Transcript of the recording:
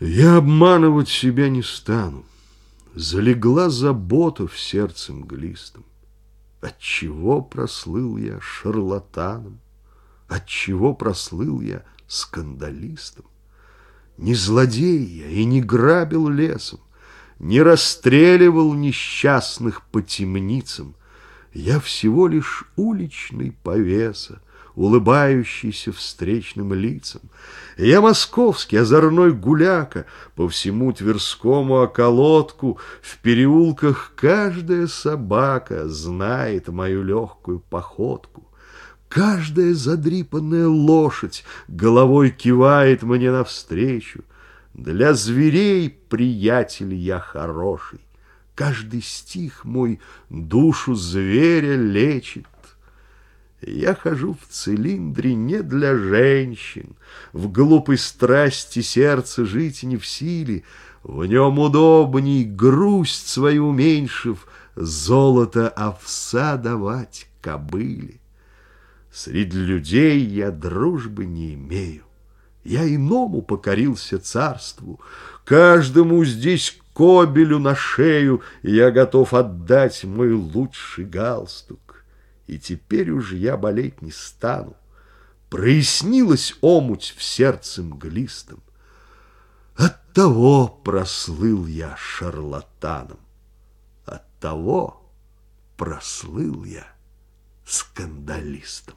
Я обманывать себя не стану. Залегла забота в сердце мглистом. Отчего прослыл я шарлатаном? Отчего прослыл я скандалистом? Не злодей я и не грабил лесом, Не расстреливал несчастных по темницам. Я всего лишь уличный повеса, улыбающийся встречным лицам. Я московский озорной гуляка, по всему Тверскому околотку, в переулках каждая собака знает мою легкую походку. Каждая задрипанная лошадь головой кивает мне навстречу. Для зверей, приятель, я хороший. Каждый стих мой душу зверя лечит. Я хожу в цилиндре не для женщин, В глупой страсти сердце жить не в силе, В нем удобней, грусть свою уменьшив, Золото овса давать кобыле. Среди людей я дружбы не имею, Я иному покорился царству, Каждому здесь кобелю на шею Я готов отдать мой лучший галстук и теперь уж я болеть не стану. Прояснилась омуть в сердце мглистом. Оттого прослыл я шарлатаном, Оттого прослыл я скандалистом.